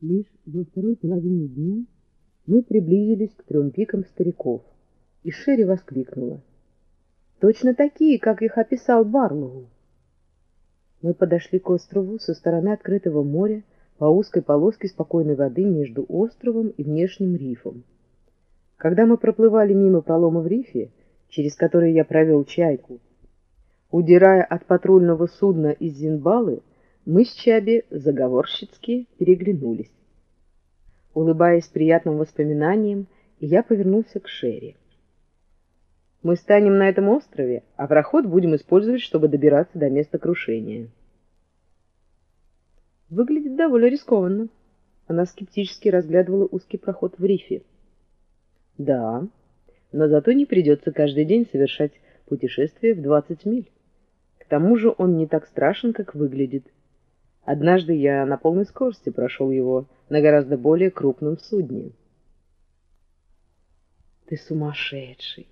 Лишь во второй половине дня мы приблизились к трем пикам стариков, и Шерри воскликнула. «Точно такие, как их описал Барлоу!» Мы подошли к острову со стороны открытого моря по узкой полоске спокойной воды между островом и внешним рифом. Когда мы проплывали мимо пролома в рифе, через который я провел чайку, удирая от патрульного судна из Зинбалы, мы с Чаби заговорщицки переглянулись. Улыбаясь приятным воспоминаниям, я повернулся к Шерри. Мы станем на этом острове, а проход будем использовать, чтобы добираться до места крушения. Выглядит довольно рискованно. Она скептически разглядывала узкий проход в рифе. Да, но зато не придется каждый день совершать путешествие в 20 миль. К тому же он не так страшен, как выглядит. Однажды я на полной скорости прошел его на гораздо более крупном судне. Ты сумасшедший!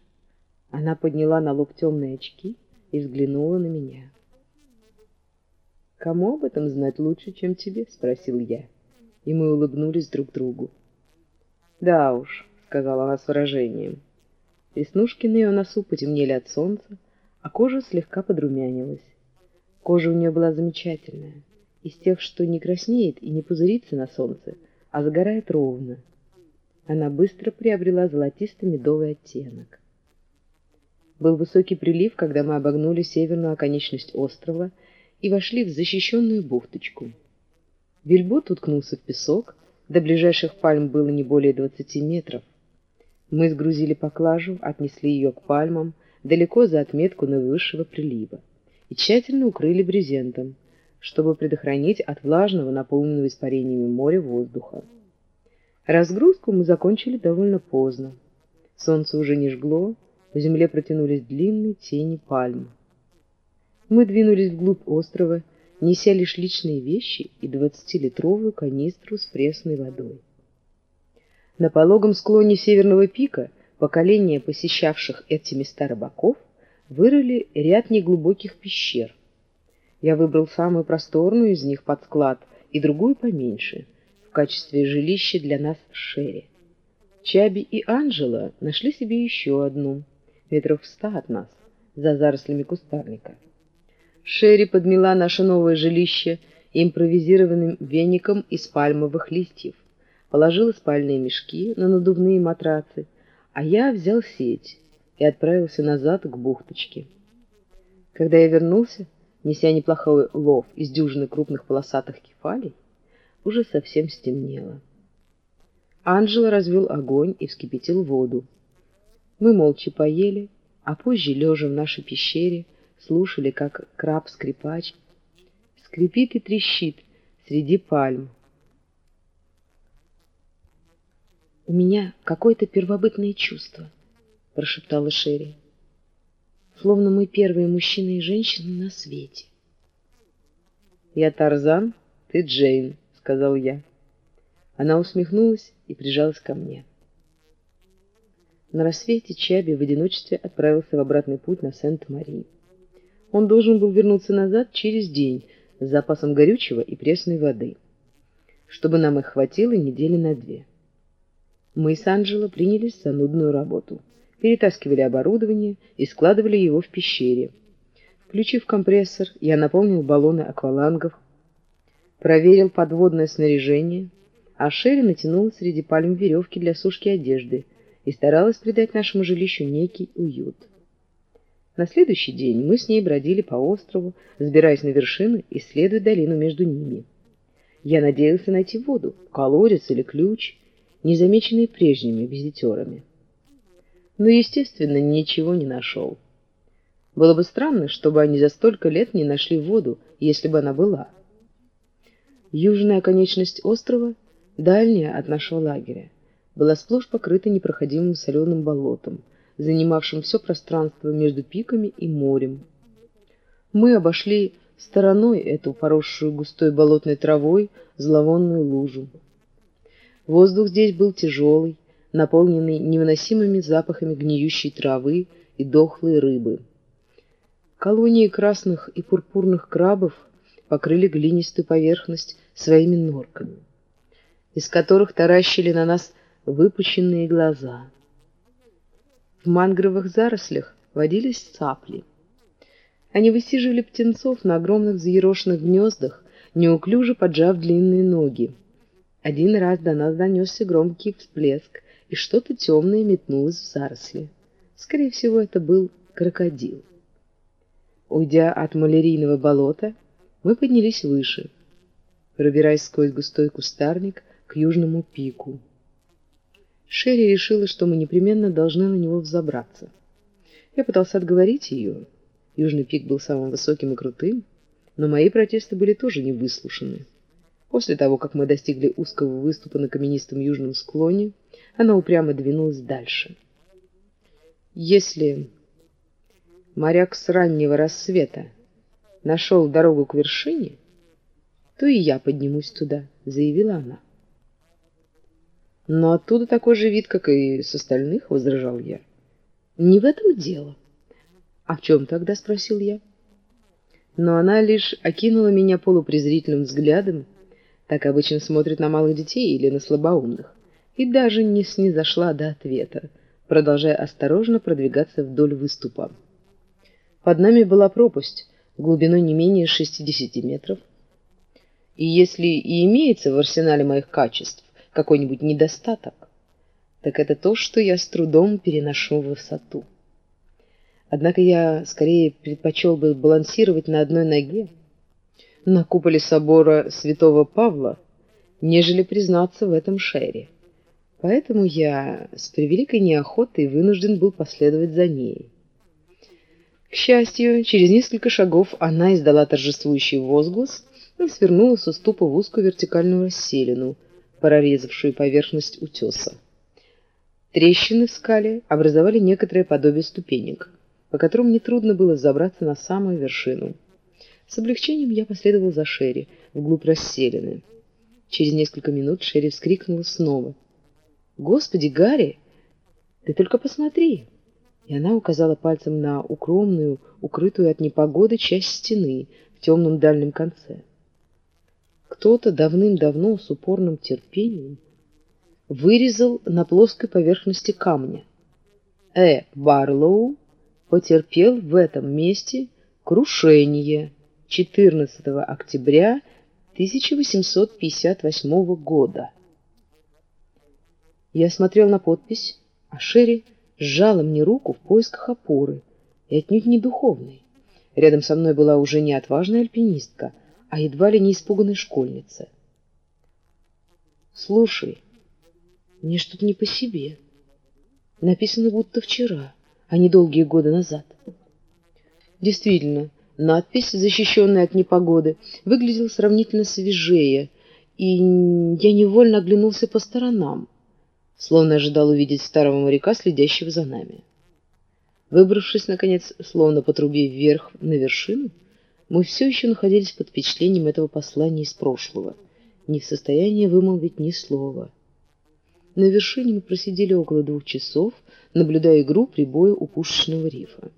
Она подняла на лоб темные очки и взглянула на меня. «Кому об этом знать лучше, чем тебе?» — спросил я. И мы улыбнулись друг другу. «Да уж», — сказала она с выражением. Веснушки на ее носу потемнели от солнца, а кожа слегка подрумянилась. Кожа у нее была замечательная, из тех, что не краснеет и не пузырится на солнце, а загорает ровно. Она быстро приобрела золотистый медовый оттенок. Был высокий прилив, когда мы обогнули северную оконечность острова и вошли в защищенную бухточку. Вельбот уткнулся в песок, до ближайших пальм было не более двадцати метров. Мы сгрузили поклажу, отнесли ее к пальмам, далеко за отметку наивысшего прилива, и тщательно укрыли брезентом, чтобы предохранить от влажного, наполненного испарениями моря воздуха. Разгрузку мы закончили довольно поздно. Солнце уже не жгло, по земле протянулись длинные тени пальм. Мы двинулись вглубь острова, неся лишь личные вещи и двадцатилитровую канистру с пресной водой. На пологом склоне северного пика поколения посещавших эти места рыбаков вырыли ряд неглубоких пещер. Я выбрал самую просторную из них под склад и другую поменьше, в качестве жилища для нас Шерри. Чаби и Анжела нашли себе еще одну – метров в ста от нас, за зарослями кустарника. Шерри подмела наше новое жилище импровизированным веником из пальмовых листьев, положила спальные мешки на надувные матрацы, а я взял сеть и отправился назад к бухточке. Когда я вернулся, неся неплохой лов из дюжины крупных полосатых кефалей, уже совсем стемнело. Анжела развел огонь и вскипятил воду. Мы молча поели, а позже, лежа в нашей пещере, слушали, как краб-скрипач скрипит и трещит среди пальм. «У меня какое-то первобытное чувство», — прошептала Шерри. «Словно мы первые мужчины и женщины на свете». «Я Тарзан, ты Джейн», — сказал я. Она усмехнулась и прижалась ко мне. На рассвете Чаби в одиночестве отправился в обратный путь на Сент-Мари. Он должен был вернуться назад через день с запасом горючего и пресной воды, чтобы нам их хватило недели на две. Мы с Анджело принялись за нудную работу. Перетаскивали оборудование и складывали его в пещере. Включив компрессор, я наполнил баллоны аквалангов, проверил подводное снаряжение, а Шерри натянула среди пальм веревки для сушки одежды — и старалась придать нашему жилищу некий уют. На следующий день мы с ней бродили по острову, взбираясь на вершины, исследуя долину между ними. Я надеялся найти воду, колодец или ключ, незамеченные прежними визитерами. Но, естественно, ничего не нашел. Было бы странно, чтобы они за столько лет не нашли воду, если бы она была. Южная конечность острова, дальняя от нашего лагеря, была сплошь покрыта непроходимым соленым болотом, занимавшим все пространство между пиками и морем. Мы обошли стороной эту поросшую густой болотной травой зловонную лужу. Воздух здесь был тяжелый, наполненный невыносимыми запахами гниющей травы и дохлой рыбы. Колонии красных и пурпурных крабов покрыли глинистую поверхность своими норками. из которых таращили на нас выпущенные глаза. В мангровых зарослях водились цапли. Они высиживали птенцов на огромных взъерошенных гнездах, неуклюже поджав длинные ноги. Один раз до нас донесся громкий всплеск, и что-то темное метнулось в заросли. Скорее всего, это был крокодил. Уйдя от малярийного болота, мы поднялись выше, пробираясь сквозь густой кустарник к южному пику. Шерри решила, что мы непременно должны на него взобраться. Я пытался отговорить ее. Южный пик был самым высоким и крутым, но мои протесты были тоже не выслушаны. После того, как мы достигли узкого выступа на каменистом южном склоне, она упрямо двинулась дальше. Если моряк с раннего рассвета нашел дорогу к вершине, то и я поднимусь туда, заявила она. Но оттуда такой же вид, как и с остальных, возражал я. Не в этом дело. А в чем тогда, спросил я. Но она лишь окинула меня полупрезрительным взглядом, так обычно смотрит на малых детей или на слабоумных, и даже не снизошла до ответа, продолжая осторожно продвигаться вдоль выступа. Под нами была пропасть глубиной не менее 60 метров, и если и имеется в арсенале моих качеств какой-нибудь недостаток, так это то, что я с трудом переношу высоту. Однако я скорее предпочел бы балансировать на одной ноге на куполе собора святого Павла, нежели признаться в этом Шерри. Поэтому я с превеликой неохотой вынужден был последовать за ней. К счастью, через несколько шагов она издала торжествующий возглас и свернула с уступа в узкую вертикальную расселину, прорезавшую поверхность утеса. Трещины в скале образовали некоторое подобие ступенек, по которым нетрудно было забраться на самую вершину. С облегчением я последовал за Шерри вглубь расселины. Через несколько минут Шерри вскрикнула снова. «Господи, Гарри, ты только посмотри!» И она указала пальцем на укромную, укрытую от непогоды часть стены в темном дальнем конце. Кто-то давным-давно с упорным терпением вырезал на плоской поверхности камня. Э. Барлоу потерпел в этом месте крушение 14 октября 1858 года. Я смотрел на подпись, а Шерри сжала мне руку в поисках опоры, и отнюдь не духовной. Рядом со мной была уже не отважная альпинистка, а едва ли не испуганная школьница. «Слушай, мне что-то не по себе. Написано будто вчера, а не долгие годы назад». Действительно, надпись, защищенная от непогоды, выглядела сравнительно свежее, и я невольно оглянулся по сторонам, словно ожидал увидеть старого моряка, следящего за нами. Выбравшись, наконец, словно по трубе вверх на вершину, мы все еще находились под впечатлением этого послания из прошлого, не в состоянии вымолвить ни слова. На вершине мы просидели около двух часов, наблюдая игру прибоя у пушечного рифа.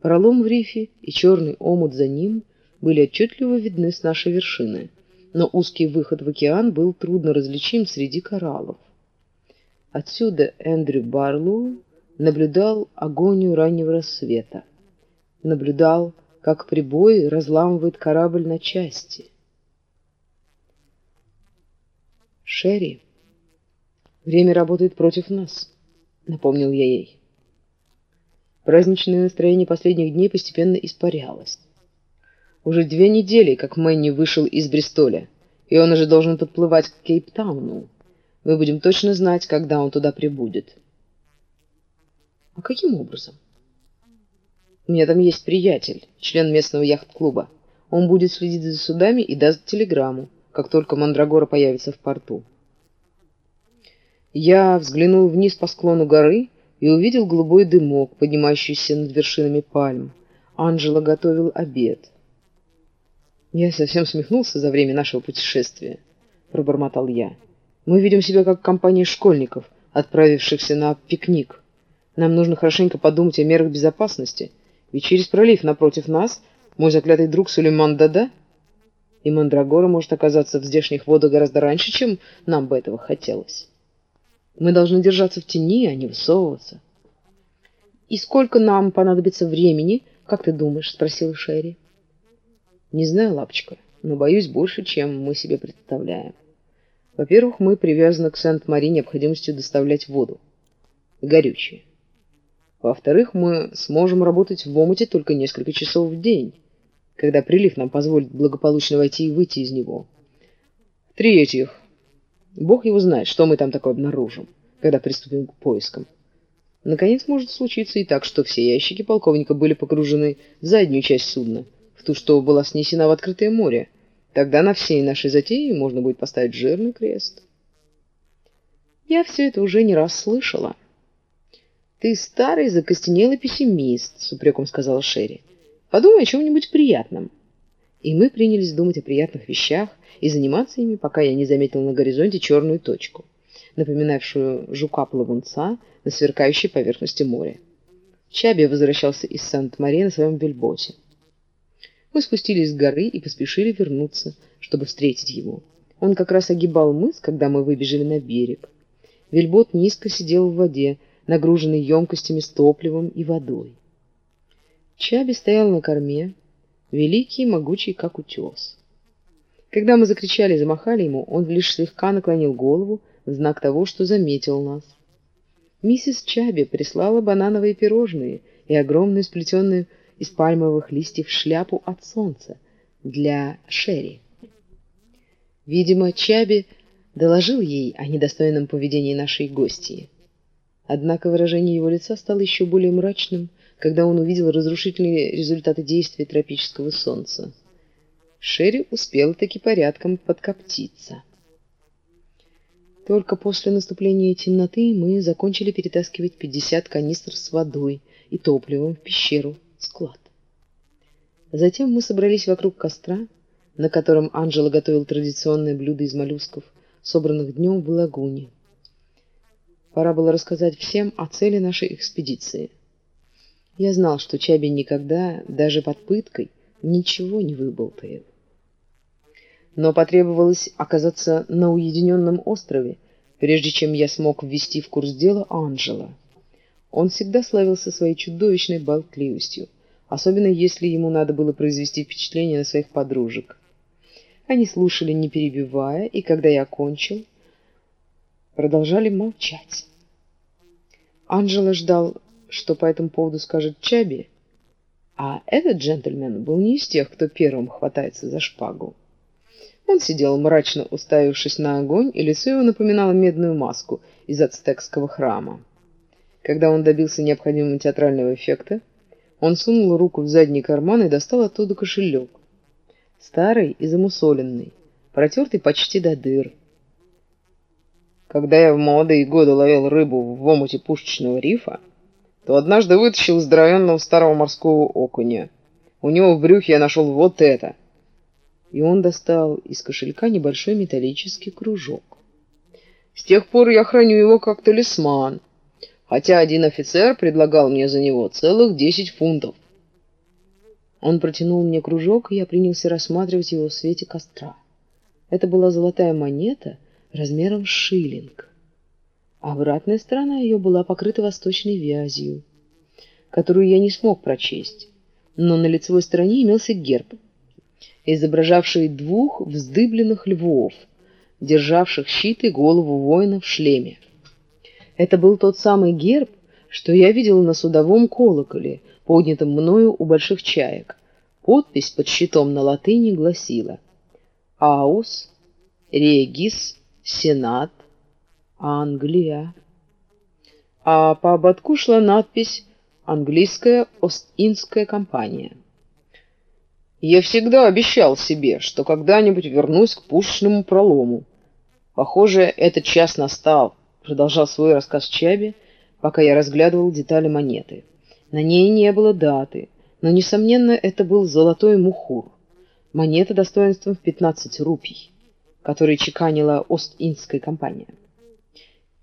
Пролом в рифе и черный омут за ним были отчетливо видны с нашей вершины, но узкий выход в океан был трудно различим среди кораллов. Отсюда Эндрю Барлоу наблюдал агонию раннего рассвета, наблюдал, как прибой разламывает корабль на части. «Шерри, время работает против нас», — напомнил я ей. Праздничное настроение последних дней постепенно испарялось. Уже две недели, как Мэнни вышел из Бристоля, и он уже должен подплывать к Кейптауну. Мы будем точно знать, когда он туда прибудет. А каким образом? У меня там есть приятель, член местного яхт-клуба. Он будет следить за судами и даст телеграмму, как только Мандрагора появится в порту. Я взглянул вниз по склону горы и увидел голубой дымок, поднимающийся над вершинами пальм. Анжела готовил обед. Я совсем смехнулся за время нашего путешествия, пробормотал я. Мы ведем себя как компания школьников, отправившихся на пикник. Нам нужно хорошенько подумать о мерах безопасности, ведь через пролив напротив нас мой заклятый друг Сулейман Дада И Мандрагора может оказаться в здешних водах гораздо раньше, чем нам бы этого хотелось. Мы должны держаться в тени, а не высовываться. «И сколько нам понадобится времени, как ты думаешь?» — спросил Шерри. «Не знаю, лапочка, но боюсь больше, чем мы себе представляем. Во-первых, мы привязаны к Сент-Мари необходимостью доставлять воду, горючее. Во-вторых, мы сможем работать в омуте только несколько часов в день, когда прилив нам позволит благополучно войти и выйти из него. В-третьих, Бог его знает, что мы там такое обнаружим, когда приступим к поискам. Наконец, может случиться и так, что все ящики полковника были погружены в заднюю часть судна, в ту, что была снесена в открытое море. Тогда на всей нашей затее можно будет поставить жирный крест. Я все это уже не раз слышала. «Ты старый закостенелый пессимист», — с упреком сказала Шерри. «Подумай о чем-нибудь приятном». И мы принялись думать о приятных вещах и заниматься ими, пока я не заметил на горизонте черную точку, напоминавшую жука-плавунца на сверкающей поверхности моря. Чаби возвращался из Сант-Мари на своем вельботе. Мы спустились с горы и поспешили вернуться, чтобы встретить его. Он как раз огибал мыс, когда мы выбежали на берег. Вельбот низко сидел в воде, нагруженный емкостями с топливом и водой. Чаби стоял на корме, великий и могучий, как утес. Когда мы закричали и замахали ему, он лишь слегка наклонил голову в знак того, что заметил нас. Миссис Чаби прислала банановые пирожные и огромную сплетенную из пальмовых листьев шляпу от солнца для Шерри. Видимо, Чаби доложил ей о недостойном поведении нашей гостьи. Однако выражение его лица стало еще более мрачным, когда он увидел разрушительные результаты действия тропического солнца. Шерри успел таки порядком подкоптиться. Только после наступления темноты мы закончили перетаскивать 50 канистр с водой и топливом в пещеру склад. Затем мы собрались вокруг костра, на котором Анжела готовил традиционное блюдо из моллюсков, собранных днем в лагуне. Пора было рассказать всем о цели нашей экспедиции. Я знал, что Чаби никогда, даже под пыткой, ничего не выболтает. Но потребовалось оказаться на уединенном острове, прежде чем я смог ввести в курс дела Анжела. Он всегда славился своей чудовищной болтливостью, особенно если ему надо было произвести впечатление на своих подружек. Они слушали, не перебивая, и когда я окончил, продолжали молчать. Анжела ждал, что по этому поводу скажет Чаби, а этот джентльмен был не из тех, кто первым хватается за шпагу. Он сидел мрачно уставившись на огонь, и лицо его напоминало медную маску из ацтекского храма. Когда он добился необходимого театрального эффекта, он сунул руку в задний карман и достал оттуда кошелек. Старый и замусоленный, протертый почти до дыр. Когда я в молодые годы ловил рыбу в омуте пушечного рифа, то однажды вытащил здоровенного старого морского окуня. У него в брюхе я нашел вот это. И он достал из кошелька небольшой металлический кружок. С тех пор я храню его как талисман, хотя один офицер предлагал мне за него целых десять фунтов. Он протянул мне кружок, и я принялся рассматривать его в свете костра. Это была золотая монета — размером с шиллинг. Обратная сторона ее была покрыта восточной вязью, которую я не смог прочесть, но на лицевой стороне имелся герб, изображавший двух вздыбленных львов, державших щит и голову воина в шлеме. Это был тот самый герб, что я видел на судовом колоколе, поднятом мною у больших чаек. Подпись под щитом на латыни гласила «Аус регис Сенат, Англия. А по ободку шла надпись «Английская Ост-Индская компания». Я всегда обещал себе, что когда-нибудь вернусь к пушечному пролому. Похоже, этот час настал, продолжал свой рассказ Чаби, пока я разглядывал детали монеты. На ней не было даты, но, несомненно, это был золотой мухур. Монета достоинством в 15 рупий которые чеканила Ост-Индская компания.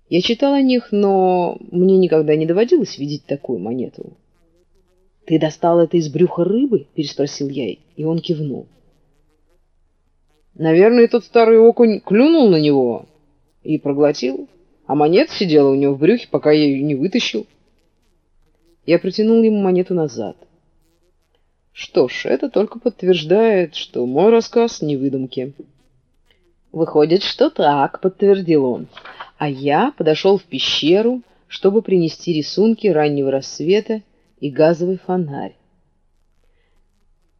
Я читал о них, но мне никогда не доводилось видеть такую монету. «Ты достал это из брюха рыбы?» — переспросил я, и он кивнул. Наверное, тот старый окунь клюнул на него и проглотил, а монета сидела у него в брюхе, пока я ее не вытащил. Я протянул ему монету назад. Что ж, это только подтверждает, что мой рассказ не выдумки. Выходит, что так, подтвердил он. А я подошел в пещеру, чтобы принести рисунки раннего рассвета и газовый фонарь.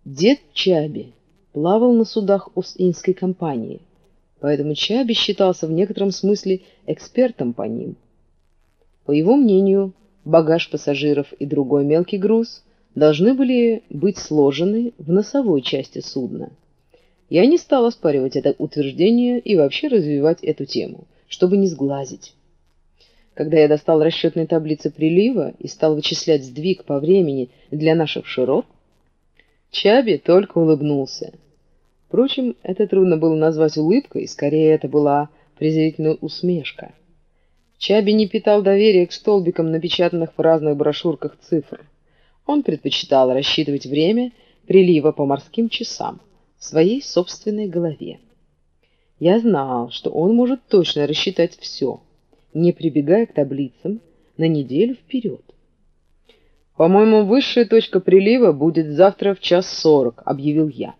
Дед Чаби плавал на судах Ост-Индской компании, поэтому Чаби считался в некотором смысле экспертом по ним. По его мнению, багаж пассажиров и другой мелкий груз должны были быть сложены в носовой части судна. Я не стал оспаривать это утверждение и вообще развивать эту тему, чтобы не сглазить. Когда я достал расчетные таблицы прилива и стал вычислять сдвиг по времени для наших широт, Чаби только улыбнулся. Впрочем, это трудно было назвать улыбкой, скорее это была презрительная усмешка. Чаби не питал доверия к столбикам, напечатанных в разных брошюрках цифр. Он предпочитал рассчитывать время прилива по морским часам в своей собственной голове. Я знал, что он может точно рассчитать все, не прибегая к таблицам на неделю вперед. «По-моему, высшая точка прилива будет завтра в час сорок», — объявил я.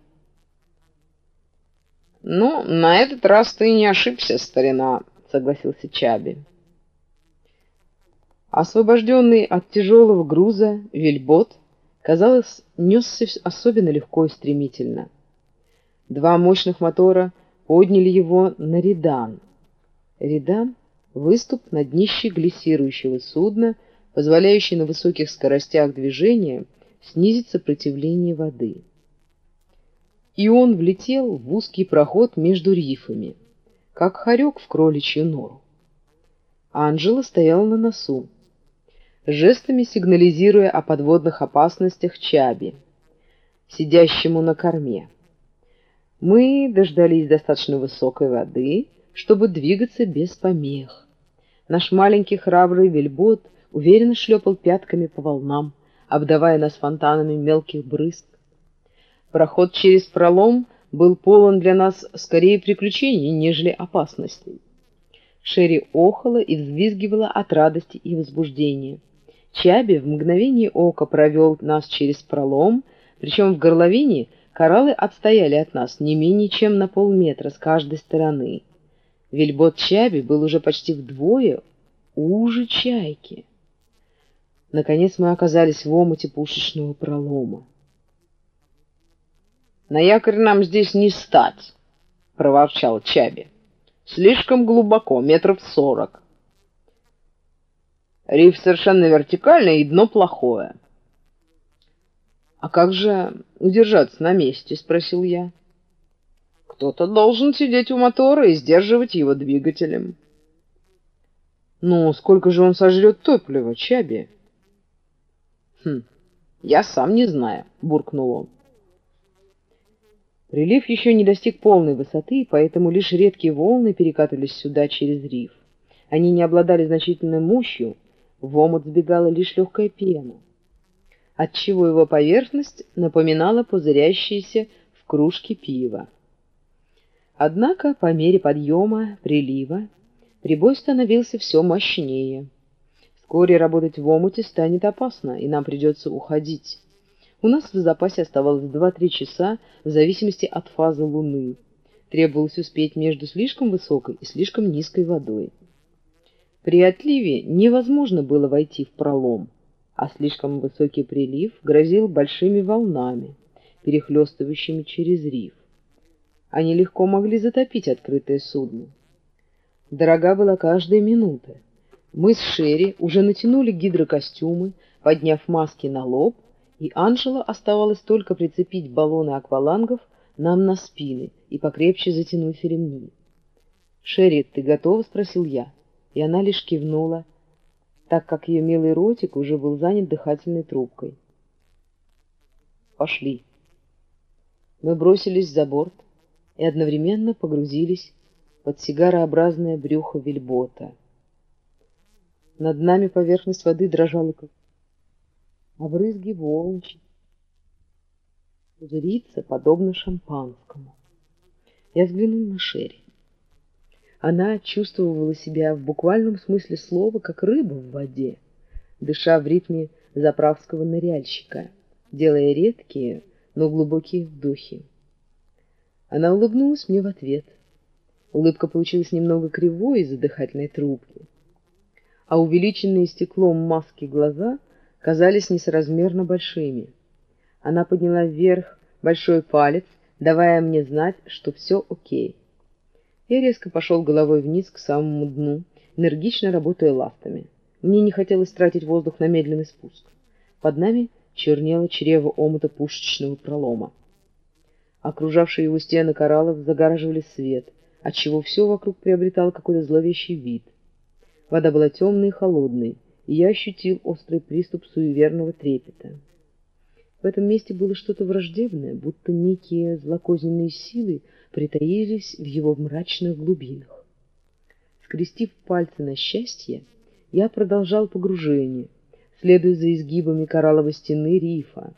«Ну, на этот раз ты не ошибся, старина», — согласился Чаби. Освобожденный от тяжелого груза вельбот, казалось, несся особенно легко и стремительно. Два мощных мотора подняли его на редан. Редан — выступ на днище глиссирующего судна, позволяющий на высоких скоростях движения снизить сопротивление воды. И он влетел в узкий проход между рифами, как хорек в кроличью нору. Анжела стояла на носу, жестами сигнализируя о подводных опасностях Чаби, сидящему на корме. Мы дождались достаточно высокой воды, чтобы двигаться без помех. Наш маленький храбрый вельбот уверенно шлепал пятками по волнам, обдавая нас фонтанами мелких брызг. Проход через пролом был полон для нас скорее приключений, нежели опасностей. Шерри охала и взвизгивала от радости и возбуждения. Чаби в мгновение ока провел нас через пролом, причем в горловине кораллы отстояли от нас не менее чем на полметра с каждой стороны. Вельбот Чаби был уже почти вдвое уже чайки. Наконец мы оказались в омуте пушечного пролома. «На якорь нам здесь не стать!» — проворчал Чаби. «Слишком глубоко, метров сорок. Риф совершенно вертикальный и дно плохое. «А как же удержаться на месте?» — спросил я. «Кто-то должен сидеть у мотора и сдерживать его двигателем». «Ну, сколько же он сожрет топлива, Чаби?» «Хм, я сам не знаю», — буркнул он. Прилив еще не достиг полной высоты, поэтому лишь редкие волны перекатывались сюда через риф. Они не обладали значительной мощью, в омут сбегала лишь легкая пена, отчего его поверхность напоминала пузырящиеся в кружке пива. Однако по мере подъема, прилива, прибой становился все мощнее. Вскоре работать в омуте станет опасно, и нам придется уходить. У нас в запасе оставалось 2-3 часа в зависимости от фазы Луны. Требовалось успеть между слишком высокой и слишком низкой водой. При отливе невозможно было войти в пролом, а слишком высокий прилив грозил большими волнами, перехлестывающими через риф. Они легко могли затопить открытое судно. Дорога была каждая минута. Мы с Шерри уже натянули гидрокостюмы, подняв маски на лоб, и Анжела оставалось только прицепить баллоны аквалангов нам на спины и покрепче затянуть ремни. «Шерри, ты готова?» — спросил я и она лишь кивнула, так как ее милый ротик уже был занят дыхательной трубкой. «Пошли». Мы бросились за борт и одновременно погрузились под сигарообразное брюхо вельбота. Над нами поверхность воды дрожала, как а брызги волнчи пузырится, подобно шампанскому. Я взглянул на Шерри. Она чувствовала себя в буквальном смысле слова, как рыба в воде, дыша в ритме заправского ныряльщика, делая редкие, но глубокие вдохи. Она улыбнулась мне в ответ. Улыбка получилась немного кривой из-за дыхательной трубки, а увеличенные стеклом маски глаза казались несоразмерно большими. Она подняла вверх большой палец, давая мне знать, что все окей. Я резко пошел головой вниз к самому дну, энергично работая ластами. Мне не хотелось тратить воздух на медленный спуск. Под нами чернело чрево омута пушечного пролома. Окружавшие его стены кораллов загораживали свет, отчего все вокруг приобретало какой-то зловещий вид. Вода была темной и холодной, и я ощутил острый приступ суеверного трепета. В этом месте было что-то враждебное, будто некие злокозненные силы притаились в его мрачных глубинах. Скрестив пальцы на счастье, я продолжал погружение, следуя за изгибами коралловой стены рифа.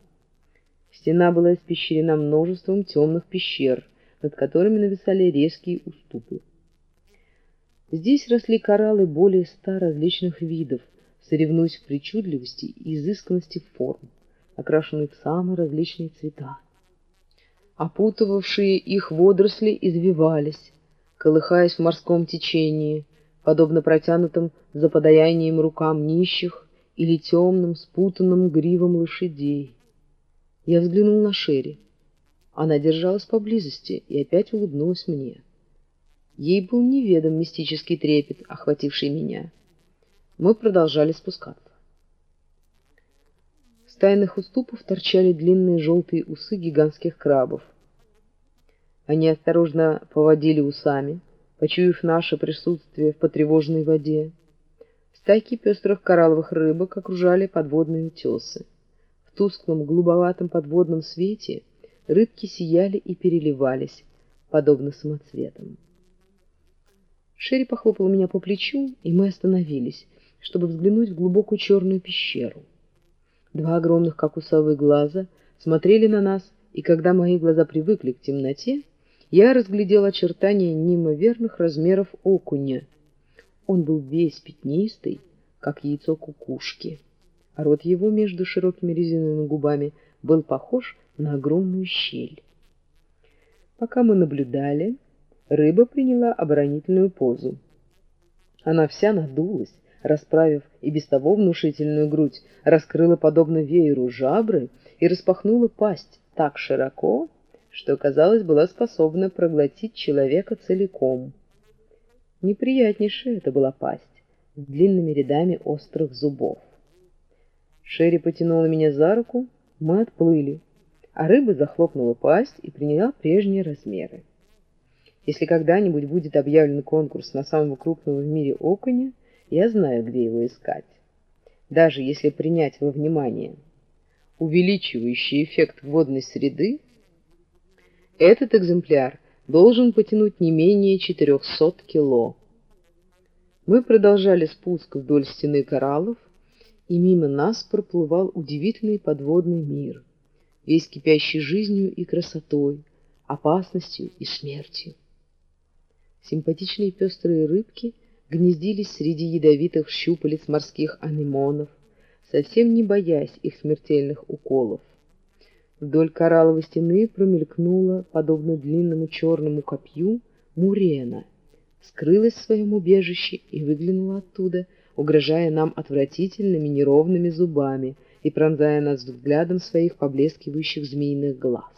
Стена была испещрена множеством темных пещер, над которыми нависали резкие уступы. Здесь росли кораллы более ста различных видов, соревнуясь в причудливости и изысканности форм, окрашенные в самые различные цвета. Опутывавшие их водоросли извивались, колыхаясь в морском течении, подобно протянутым за подаянием рукам нищих или темным спутанным гривам лошадей. Я взглянул на Шерри. Она держалась поблизости и опять улыбнулась мне. Ей был неведом мистический трепет, охвативший меня. Мы продолжали спускаться. С тайных уступов торчали длинные желтые усы гигантских крабов. Они осторожно поводили усами, почуяв наше присутствие в потревоженной воде. Стайки пестрых коралловых рыбок окружали подводные утесы. В тусклом, голубоватом подводном свете рыбки сияли и переливались, подобно самоцветам. Шерри похлопала меня по плечу, и мы остановились, чтобы взглянуть в глубокую черную пещеру. Два огромных, как усовые глаза, смотрели на нас, и когда мои глаза привыкли к темноте, я разглядел очертания неимоверных размеров окуня. Он был весь пятнистый, как яйцо кукушки, а рот его между широкими резиновыми губами был похож на огромную щель. Пока мы наблюдали, рыба приняла оборонительную позу. Она вся надулась, расправив и без того внушительную грудь, раскрыла подобно вееру жабры и распахнула пасть так широко, что, казалось, была способна проглотить человека целиком. Неприятнейшая это была пасть, с длинными рядами острых зубов. Шерри потянула меня за руку, мы отплыли, а рыба захлопнула пасть и приняла прежние размеры. Если когда-нибудь будет объявлен конкурс на самого крупного в мире окуня, я знаю, где его искать. Даже если принять во внимание увеличивающий эффект водной среды, этот экземпляр должен потянуть не менее 400 кило. Мы продолжали спуск вдоль стены кораллов, и мимо нас проплывал удивительный подводный мир, весь кипящий жизнью и красотой, опасностью и смертью. Симпатичные пестрые рыбки — гнездились среди ядовитых щупалец морских анемонов, совсем не боясь их смертельных уколов. Вдоль коралловой стены промелькнула, подобно длинному черному копью, мурена, скрылась в своем убежище и выглянула оттуда, угрожая нам отвратительными неровными зубами и пронзая нас взглядом своих поблескивающих змеиных глаз.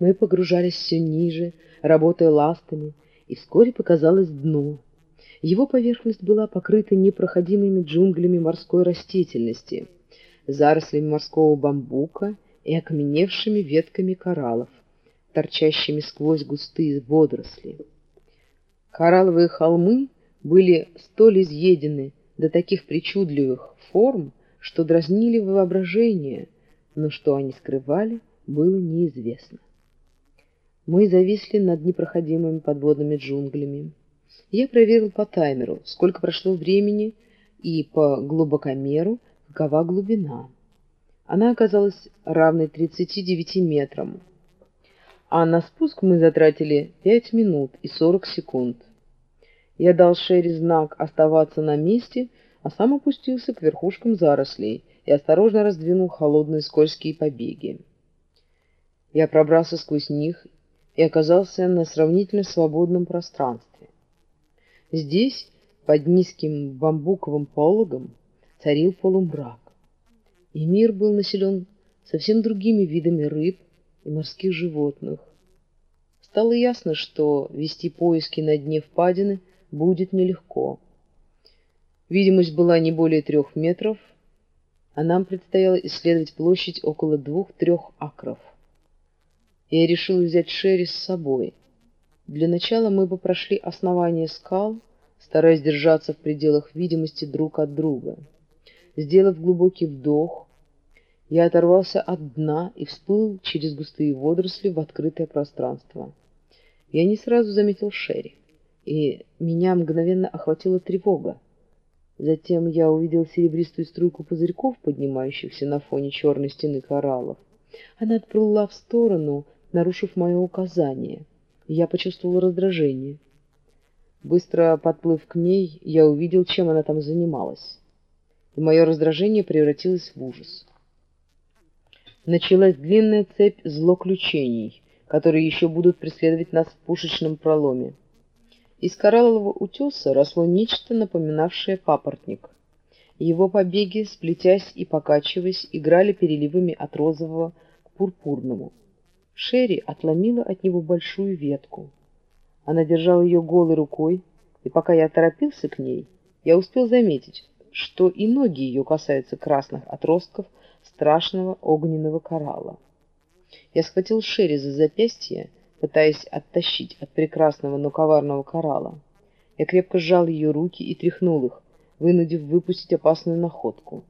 Мы погружались все ниже, работая ластами, и вскоре показалось дно, его поверхность была покрыта непроходимыми джунглями морской растительности, зарослями морского бамбука и окаменевшими ветками кораллов, торчащими сквозь густые водоросли. Коралловые холмы были столь изъедены до таких причудливых форм, что дразнили воображение, но что они скрывали, было неизвестно. Мы зависли над непроходимыми подводными джунглями. Я проверил по таймеру, сколько прошло времени, и по глубокомеру, какова глубина. Она оказалась равной 39 метрам. а на спуск мы затратили 5 минут и 40 секунд. Я дал Шерри знак оставаться на месте, а сам опустился к верхушкам зарослей и осторожно раздвинул холодные скользкие побеги. Я пробрался сквозь них и оказался на сравнительно свободном пространстве. Здесь, под низким бамбуковым пологом, царил полумрак, и мир был населен совсем другими видами рыб и морских животных. Стало ясно, что вести поиски на дне впадины будет нелегко. Видимость была не более трех метров, а нам предстояло исследовать площадь около двух-трех акров. Я решил взять Шерри с собой. Для начала мы бы прошли основание скал, стараясь держаться в пределах видимости друг от друга. Сделав глубокий вдох, я оторвался от дна и всплыл через густые водоросли в открытое пространство. Я не сразу заметил Шерри, и меня мгновенно охватила тревога. Затем я увидел серебристую струйку пузырьков, поднимающихся на фоне черной стены кораллов. Она отплыла в сторону, нарушив мое указание. Я почувствовал раздражение. Быстро подплыв к ней, я увидел, чем она там занималась. И мое раздражение превратилось в ужас. Началась длинная цепь злоключений, которые еще будут преследовать нас в пушечном проломе. Из кораллового утеса росло нечто, напоминавшее папоротник. Его побеги, сплетясь и покачиваясь, играли переливами от розового к пурпурному. Шерри отломила от него большую ветку. Она держала ее голой рукой, и пока я торопился к ней, я успел заметить, что и ноги ее касаются красных отростков, страшного огненного коралла. Я схватил Шерри за запястье, пытаясь оттащить от прекрасного, но коварного коралла. Я крепко сжал ее руки и тряхнул их, вынудив выпустить опасную находку.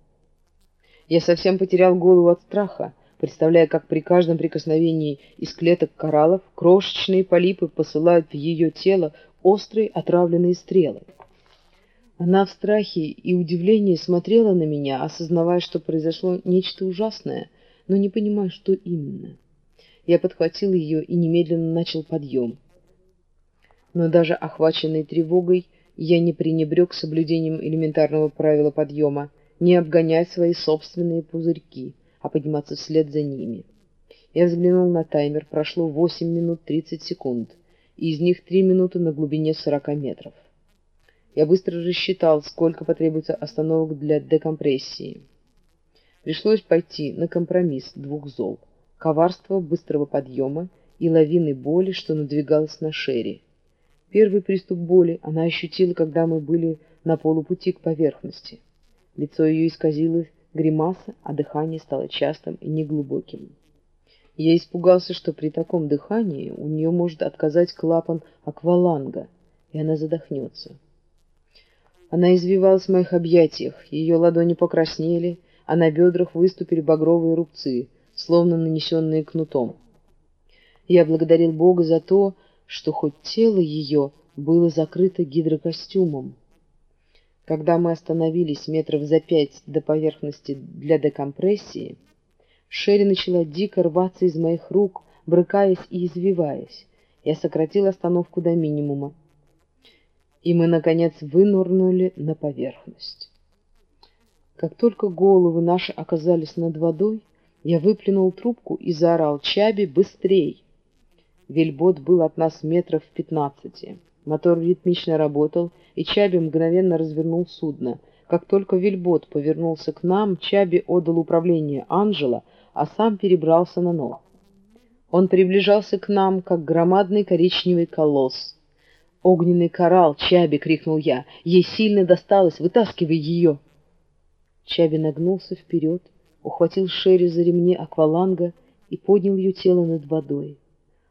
Я совсем потерял голову от страха, представляя, как при каждом прикосновении из клеток кораллов крошечные полипы посылают в ее тело острые отравленные стрелы. Она в страхе и удивлении смотрела на меня, осознавая, что произошло нечто ужасное, но не понимая, что именно. Я подхватил ее и немедленно начал подъем. Но даже охваченный тревогой, я не пренебрег соблюдением элементарного правила подъема не обгонять свои собственные пузырьки, а подниматься вслед за ними. Я взглянул на таймер, прошло 8 минут 30 секунд, и из них 3 минуты на глубине 40 метров. Я быстро рассчитал, сколько потребуется остановок для декомпрессии. Пришлось пойти на компромисс двух зол – коварство быстрого подъема и лавины боли, что надвигалась на Шерри. Первый приступ боли она ощутила, когда мы были на полупути к поверхности. Лицо ее исказилось гримаса, а дыхание стало частым и неглубоким. Я испугался, что при таком дыхании у нее может отказать клапан акваланга, и она задохнется. Она извивалась в моих объятиях, ее ладони покраснели, а на бедрах выступили багровые рубцы, словно нанесенные кнутом. Я благодарил Бога за то, что хоть тело ее было закрыто гидрокостюмом. Когда мы остановились метров за пять до поверхности для декомпрессии, Шерри начала дико рваться из моих рук, брыкаясь и извиваясь. Я сократил остановку до минимума и мы, наконец, вынурнули на поверхность. Как только головы наши оказались над водой, я выплюнул трубку и заорал «Чаби, быстрей!». Вельбот был от нас метров в пятнадцати. Мотор ритмично работал, и Чаби мгновенно развернул судно. Как только Вельбот повернулся к нам, Чаби отдал управление Анжела, а сам перебрался на ног. Он приближался к нам, как громадный коричневый колосс. «Огненный коралл! Чаби!» — крикнул я. «Ей сильно досталось! Вытаскивай ее!» Чаби нагнулся вперед, ухватил Шерри за ремни акваланга и поднял ее тело над водой.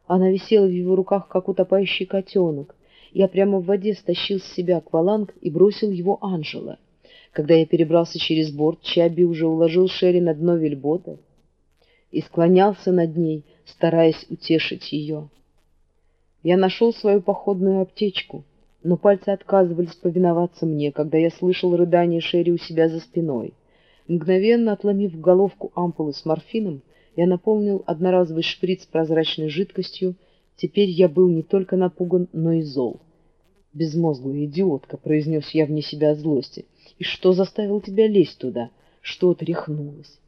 Она висела в его руках, как утопающий котенок. Я прямо в воде стащил с себя акваланг и бросил его Анжела. Когда я перебрался через борт, Чаби уже уложил Шерри на дно вельбота и склонялся над ней, стараясь утешить ее. Я нашел свою походную аптечку, но пальцы отказывались повиноваться мне, когда я слышал рыдание Шерри у себя за спиной. Мгновенно отломив головку ампулы с морфином, Я наполнил одноразовый шприц прозрачной жидкостью. Теперь я был не только напуган, но и зол. «Безмозглая идиотка», — произнес я вне себя от злости. «И что заставило тебя лезть туда? Что отряхнулась?»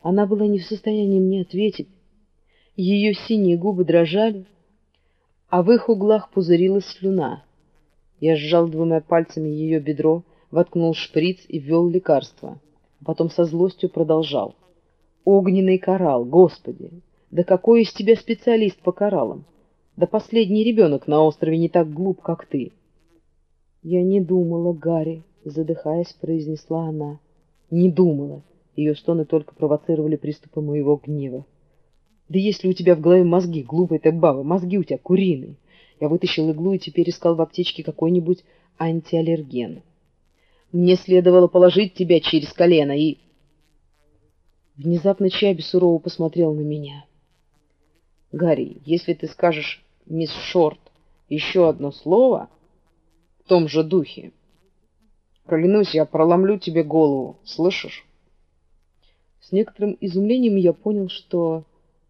Она была не в состоянии мне ответить. Ее синие губы дрожали, а в их углах пузырилась слюна. Я сжал двумя пальцами ее бедро, воткнул шприц и ввел лекарство. Потом со злостью продолжал. «Огненный коралл, господи! Да какой из тебя специалист по кораллам? Да последний ребенок на острове не так глуп, как ты!» «Я не думала, Гарри», — задыхаясь, произнесла она. «Не думала». Ее стоны только провоцировали приступы моего гнева. Да если у тебя в голове мозги, глупая ты баба, мозги у тебя куриные. Я вытащил иглу и теперь искал в аптечке какой-нибудь антиаллерген. Мне следовало положить тебя через колено и... Внезапно Чаби сурово посмотрел на меня. Гарри, если ты скажешь мисс Шорт еще одно слово в том же духе, клянусь, я проломлю тебе голову, слышишь? С некоторым изумлением я понял, что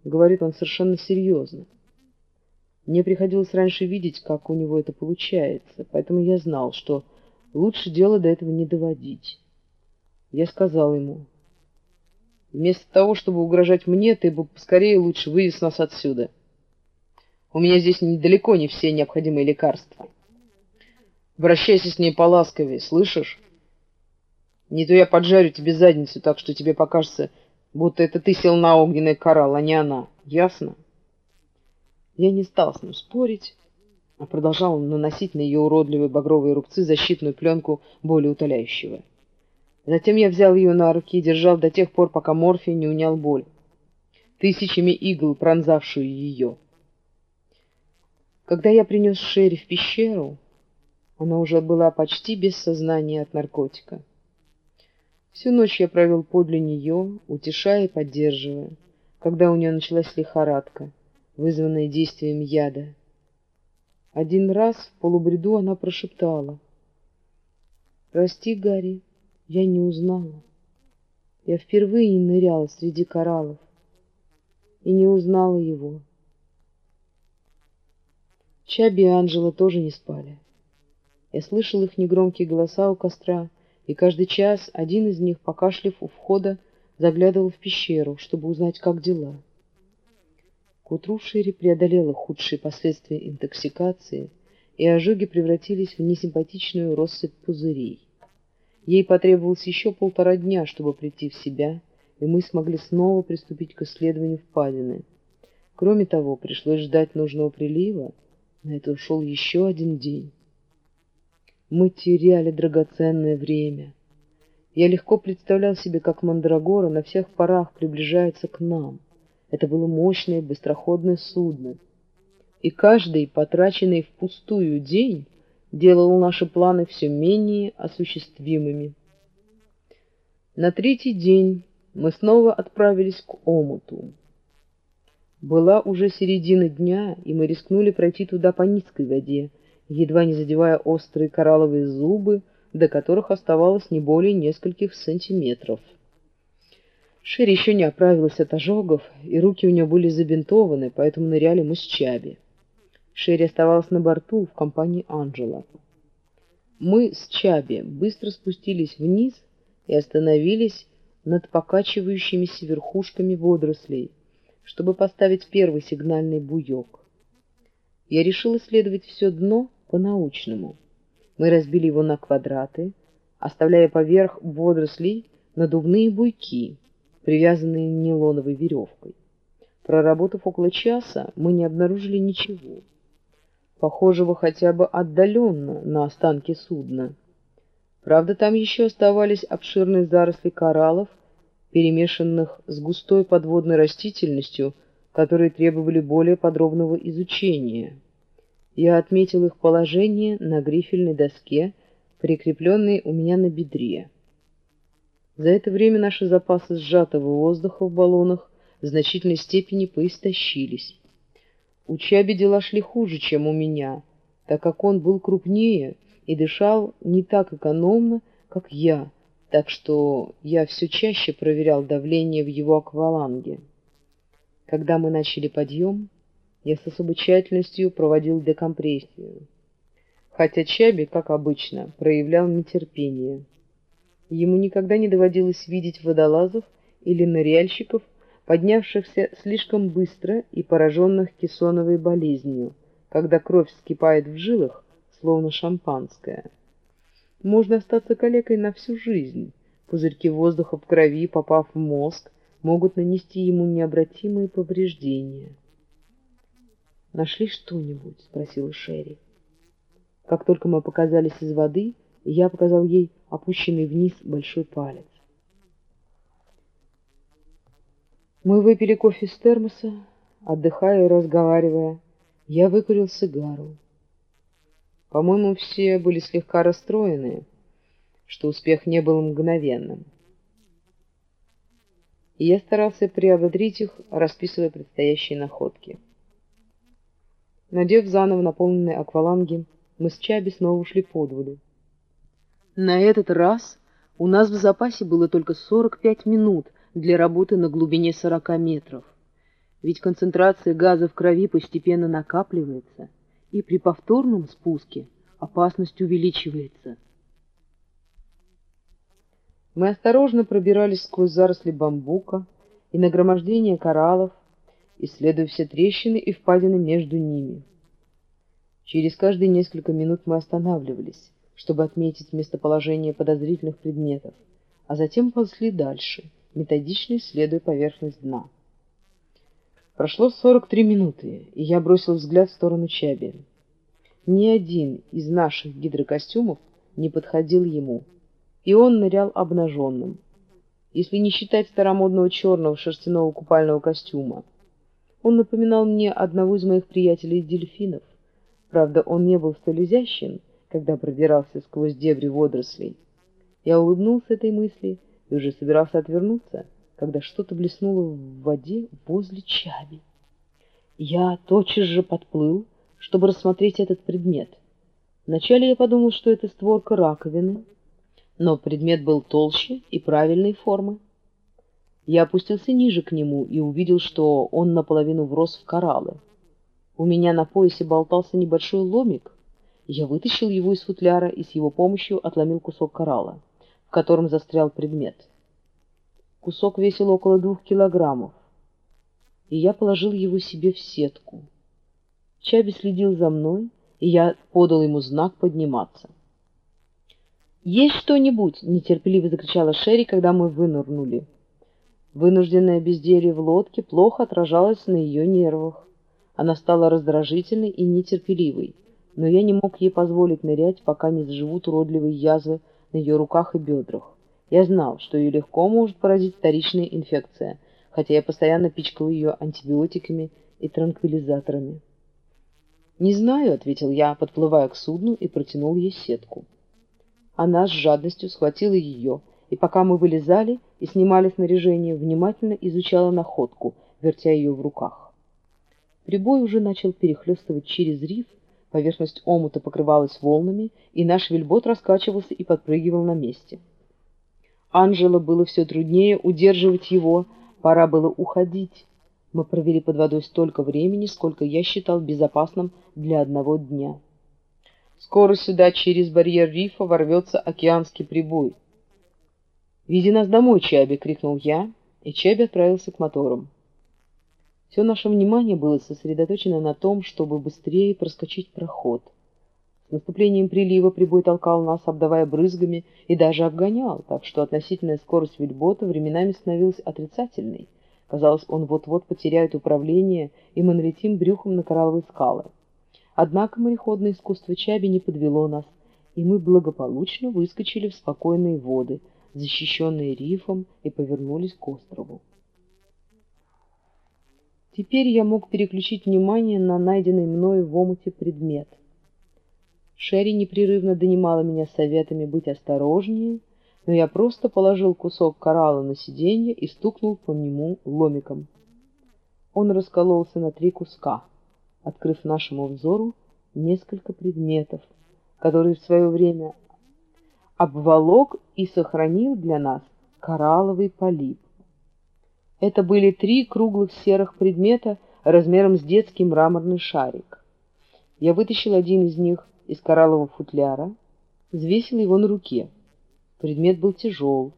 Говорит он совершенно серьезно. Мне приходилось раньше видеть, как у него это получается, поэтому я знал, что лучше дело до этого не доводить. Я сказал ему, вместо того, чтобы угрожать мне, ты бы поскорее лучше вывез нас отсюда. У меня здесь недалеко не все необходимые лекарства. Обращайся с ней поласковее, слышишь? Не то я поджарю тебе задницу так, что тебе покажется будто это ты сел на огненный коралл, а не она. Ясно? Я не стал с ним спорить, а продолжал наносить на ее уродливые багровые рубцы защитную пленку более утоляющего. Затем я взял ее на руки и держал до тех пор, пока морфий не унял боль, тысячами игл, пронзавшую ее. Когда я принес Шерри в пещеру, она уже была почти без сознания от наркотика. Всю ночь я провел подле нее, утешая и поддерживая, когда у нее началась лихорадка, вызванная действием яда. Один раз в полубреду она прошептала. «Прости, Гарри, я не узнала. Я впервые ныряла среди кораллов и не узнала его». Чаби и Анжела тоже не спали. Я слышал их негромкие голоса у костра, и каждый час один из них, покашлив у входа, заглядывал в пещеру, чтобы узнать, как дела. К утру Шерри преодолела худшие последствия интоксикации, и ожоги превратились в несимпатичную россыпь пузырей. Ей потребовалось еще полтора дня, чтобы прийти в себя, и мы смогли снова приступить к исследованию впадины. Кроме того, пришлось ждать нужного прилива, на это ушел еще один день. Мы теряли драгоценное время. Я легко представлял себе, как Мандрагора на всех парах приближается к нам. Это было мощное быстроходное судно. И каждый, потраченный впустую день, делал наши планы все менее осуществимыми. На третий день мы снова отправились к омуту. Была уже середина дня, и мы рискнули пройти туда по низкой воде, едва не задевая острые коралловые зубы, до которых оставалось не более нескольких сантиметров. Шерри еще не оправилась от ожогов, и руки у нее были забинтованы, поэтому ныряли мы с Чаби. Шерри оставалась на борту в компании Анджела. Мы с Чаби быстро спустились вниз и остановились над покачивающимися верхушками водорослей, чтобы поставить первый сигнальный буек. Я решил исследовать все дно по-научному. Мы разбили его на квадраты, оставляя поверх водорослей надувные буйки, привязанные нейлоновой веревкой. Проработав около часа, мы не обнаружили ничего, похожего хотя бы отдаленно на останки судна. Правда, там еще оставались обширные заросли кораллов, перемешанных с густой подводной растительностью, которые требовали более подробного изучения. Я отметил их положение на грифельной доске, прикрепленной у меня на бедре. За это время наши запасы сжатого воздуха в баллонах в значительной степени поистощились. У Чаби дела шли хуже, чем у меня, так как он был крупнее и дышал не так экономно, как я, так что я все чаще проверял давление в его акваланге. Когда мы начали подъем, я с особой тщательностью проводил декомпрессию, хотя Чаби, как обычно, проявлял нетерпение. Ему никогда не доводилось видеть водолазов или ныряльщиков, поднявшихся слишком быстро и пораженных кессоновой болезнью, когда кровь вскипает в жилах, словно шампанское. Можно остаться калекой на всю жизнь. Пузырьки воздуха в крови, попав в мозг, могут нанести ему необратимые повреждения. «Нашли что-нибудь?» — спросила Шерри. Как только мы показались из воды, я показал ей опущенный вниз большой палец. Мы выпили кофе с термоса, отдыхая и разговаривая. Я выкурил сигару. По-моему, все были слегка расстроены, что успех не был мгновенным. И я старался приободрить их, расписывая предстоящие находки. Надев заново наполненные акваланги, мы с Чаби снова ушли под воду. На этот раз у нас в запасе было только 45 минут для работы на глубине 40 метров. Ведь концентрация газа в крови постепенно накапливается, и при повторном спуске опасность увеличивается. Мы осторожно пробирались сквозь заросли бамбука и нагромождение кораллов, исследуя все трещины и впадины между ними. Через каждые несколько минут мы останавливались, чтобы отметить местоположение подозрительных предметов, а затем ползли дальше, методично исследуя поверхность дна. Прошло 43 минуты, и я бросил взгляд в сторону Чаби. Ни один из наших гидрокостюмов не подходил ему, и он нырял обнаженным, если не считать старомодного черного шерстяного купального костюма. Он напоминал мне одного из моих приятелей-дельфинов. Правда, он не был столь изящен, когда продирался сквозь дебри водорослей. Я улыбнулся этой мысли и уже собирался отвернуться, когда что-то блеснуло в воде возле Чаби. Я тотчас же подплыл, чтобы рассмотреть этот предмет. Вначале я подумал, что это створка раковины, но предмет был толще и правильной формы. Я опустился ниже к нему и увидел, что он наполовину врос в кораллы. У меня на поясе болтался небольшой ломик. Я вытащил его из футляра и с его помощью отломил кусок коралла, в котором застрял предмет. Кусок весил около двух килограммов, и я положил его себе в сетку. Чаби следил за мной, и я подал ему знак подниматься. «Есть что-нибудь?» — нетерпеливо закричала Шерри, когда мы вынырнули. Вынужденное безделье в лодке плохо отражалось на ее нервах. Она стала раздражительной и нетерпеливой, но я не мог ей позволить нырять, пока не заживут уродливые язвы на ее руках и бедрах. Я знал, что ее легко может поразить вторичная инфекция, хотя я постоянно пичкал ее антибиотиками и транквилизаторами. «Не знаю», — ответил я, подплывая к судну и протянул ей сетку. Она с жадностью схватила ее, и пока мы вылезали и снимали снаряжение, внимательно изучала находку, вертя ее в руках. Прибой уже начал перехлестывать через риф, поверхность омута покрывалась волнами, и наш вельбот раскачивался и подпрыгивал на месте. Анжела было все труднее удерживать его, пора было уходить. Мы провели под водой столько времени, сколько я считал безопасным для одного дня. Скоро сюда через барьер рифа ворвется океанский прибой. «Вези нас домой, Чаби!» — крикнул я, и Чаби отправился к моторам. Все наше внимание было сосредоточено на том, чтобы быстрее проскочить проход. С наступлением прилива прибой толкал нас, обдавая брызгами, и даже обгонял, так что относительная скорость вельбота временами становилась отрицательной. Казалось, он вот-вот потеряет управление, и мы налетим брюхом на коралловые скалы. Однако мореходное искусство Чаби не подвело нас, и мы благополучно выскочили в спокойные воды, защищенные рифом, и повернулись к острову. Теперь я мог переключить внимание на найденный мною в омуте предмет. Шерри непрерывно донимала меня советами быть осторожнее, но я просто положил кусок коралла на сиденье и стукнул по нему ломиком. Он раскололся на три куска, открыв нашему взору несколько предметов, которые в свое время обволок и сохранил для нас коралловый полип. Это были три круглых серых предмета размером с детский мраморный шарик. Я вытащил один из них из кораллового футляра, взвесил его на руке. Предмет был тяжел.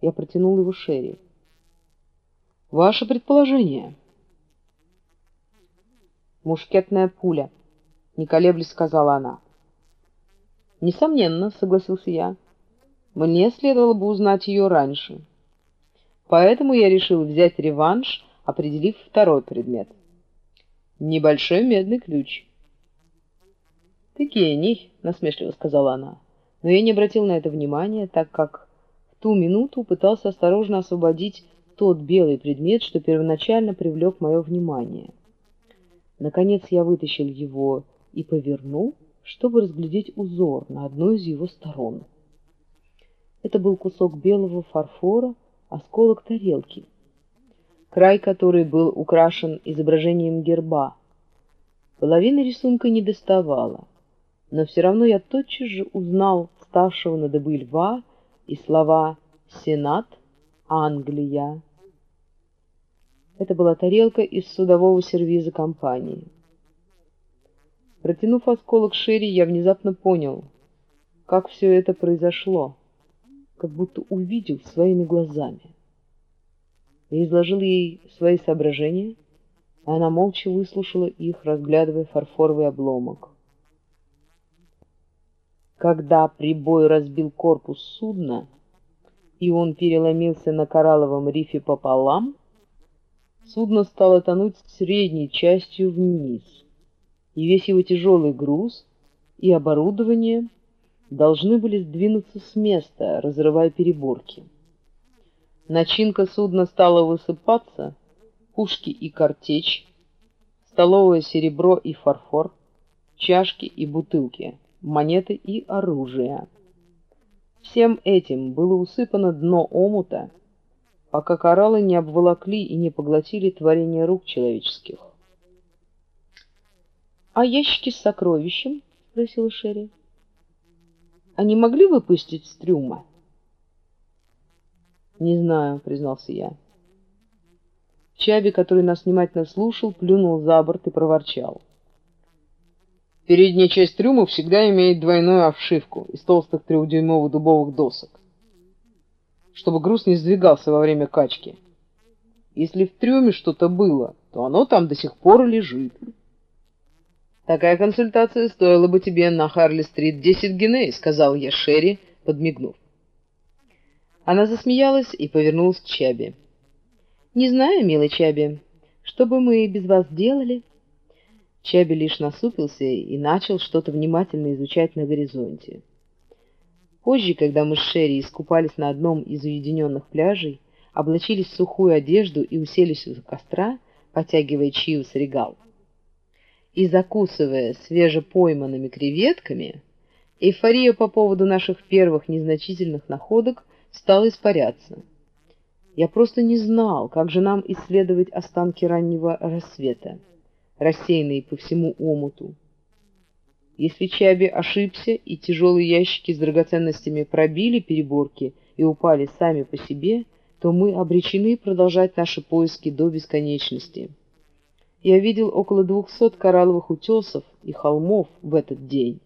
Я протянул его Шерри. «Ваше предположение?» «Мушкетная пуля», — не колеблясь сказала она. «Несомненно», — согласился я. «Мне следовало бы узнать ее раньше. Поэтому я решил взять реванш, определив второй предмет. Небольшой медный ключ». «Ты гений», — насмешливо сказала она. Но я не обратил на это внимания, так как в ту минуту пытался осторожно освободить тот белый предмет, что первоначально привлек мое внимание. Наконец я вытащил его и повернул, чтобы разглядеть узор на одной из его сторон. Это был кусок белого фарфора, осколок тарелки, край которой был украшен изображением герба. Половина рисунка не доставала, но все равно я тотчас же узнал ставшего на дыбы льва и слова «Сенат», «Англия». Это была тарелка из судового сервиза компании. Протянув осколок Шерри, я внезапно понял, как все это произошло, как будто увидел своими глазами. Я изложил ей свои соображения, а она молча выслушала их, разглядывая фарфоровый обломок. Когда прибой разбил корпус судна, и он переломился на коралловом рифе пополам, судно стало тонуть средней частью вниз — и весь его тяжелый груз и оборудование должны были сдвинуться с места, разрывая переборки. Начинка судна стала высыпаться, пушки и картечь, столовое серебро и фарфор, чашки и бутылки, монеты и оружие. Всем этим было усыпано дно омута, пока кораллы не обволокли и не поглотили творение рук человеческих. «А ящики с сокровищем?» — спросила Шерри. «Они могли выпустить с трюма?» «Не знаю», — признался я. Чаби, который нас внимательно слушал, плюнул за борт и проворчал. Передняя часть трюма всегда имеет двойную обшивку из толстых трехдюймовых дубовых досок, чтобы груз не сдвигался во время качки. Если в трюме что-то было, то оно там до сих пор лежит. «Такая консультация стоила бы тебе на Харли-стрит десять геней», — сказал я Шерри, подмигнув. Она засмеялась и повернулась к Чаби. «Не знаю, милый Чаби, что бы мы без вас делали?» Чаби лишь насупился и начал что-то внимательно изучать на горизонте. Позже, когда мы с Шерри искупались на одном из уединенных пляжей, облачились в сухую одежду и уселись у костра, потягивая чаю с регал, и закусывая свежепойманными креветками, эйфория по поводу наших первых незначительных находок стала испаряться. Я просто не знал, как же нам исследовать останки раннего рассвета, рассеянные по всему омуту. Если Чаби ошибся, и тяжелые ящики с драгоценностями пробили переборки и упали сами по себе, то мы обречены продолжать наши поиски до бесконечности. Я видел около двухсот коралловых утесов и холмов в этот день,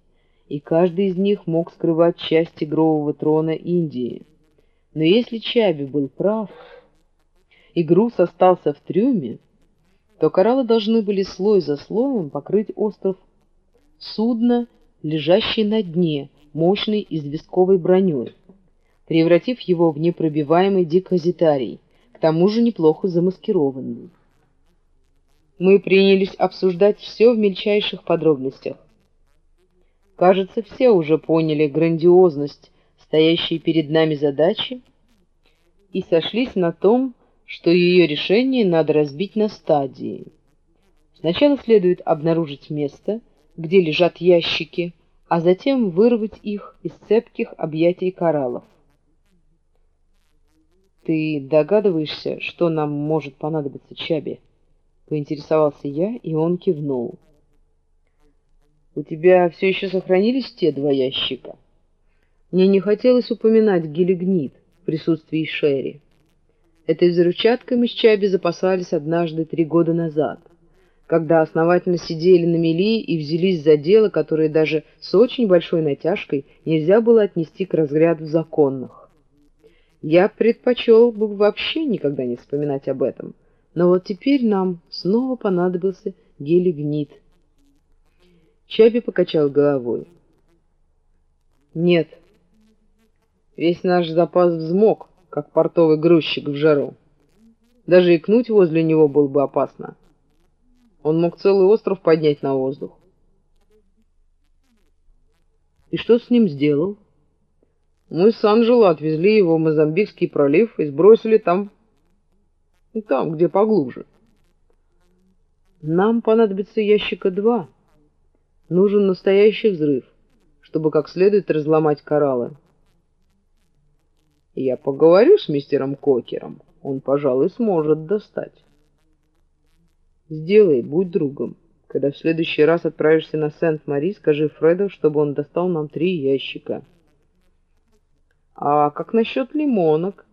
и каждый из них мог скрывать часть тигрового трона Индии. Но если Чаби был прав, и груз остался в трюме, то кораллы должны были слой за слоем покрыть остров судна, лежащий на дне, мощной известковой броней, превратив его в непробиваемый депозитарий, к тому же неплохо замаскированный мы принялись обсуждать все в мельчайших подробностях. Кажется, все уже поняли грандиозность стоящей перед нами задачи и сошлись на том, что ее решение надо разбить на стадии. Сначала следует обнаружить место, где лежат ящики, а затем вырвать их из цепких объятий кораллов. Ты догадываешься, что нам может понадобиться Чаби? Поинтересовался я, и он кивнул. «У тебя все еще сохранились те два ящика?» Мне не хотелось упоминать гелигнит в присутствии Шерри. Этой взрывчаткой мы с Чаби запасались однажды три года назад, когда основательно сидели на мели и взялись за дело, которое даже с очень большой натяжкой нельзя было отнести к разряду законных. Я предпочел бы вообще никогда не вспоминать об этом, но вот теперь нам снова понадобился гелигнит. Чаби покачал головой. Нет, весь наш запас взмок, как портовый грузчик в жару. Даже икнуть возле него было бы опасно. Он мог целый остров поднять на воздух. И что с ним сделал? Мы с Анжело отвезли его в Мозамбикский пролив и сбросили там, там, где поглубже. Нам понадобится ящика два. Нужен настоящий взрыв, чтобы как следует разломать кораллы. Я поговорю с мистером Кокером. Он, пожалуй, сможет достать. Сделай, будь другом. Когда в следующий раз отправишься на Сент-Мари, скажи Фреду, чтобы он достал нам три ящика. А как насчет лимонок,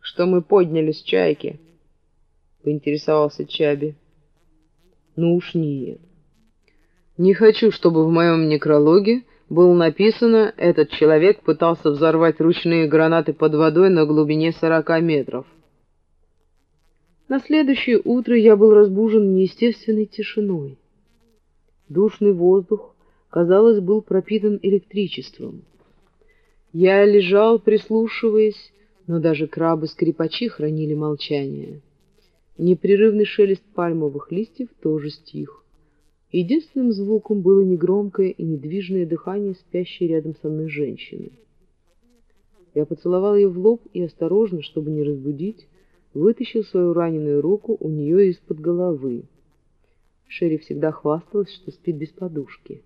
что мы подняли с чайки? Поинтересовался Чаби. Ну уж нет. Не хочу, чтобы в моем некрологе было написано, этот человек пытался взорвать ручные гранаты под водой на глубине 40 метров. На следующее утро я был разбужен неестественной тишиной. Душный воздух, казалось, был пропитан электричеством. Я лежал, прислушиваясь, но даже крабы-скрипачи хранили молчание. Непрерывный шелест пальмовых листьев тоже стих. Единственным звуком было негромкое и недвижное дыхание спящей рядом со мной женщины. Я поцеловал ее в лоб и осторожно, чтобы не разбудить, вытащил свою раненую руку у нее из-под головы. Шерри всегда хвасталась, что спит без подушки.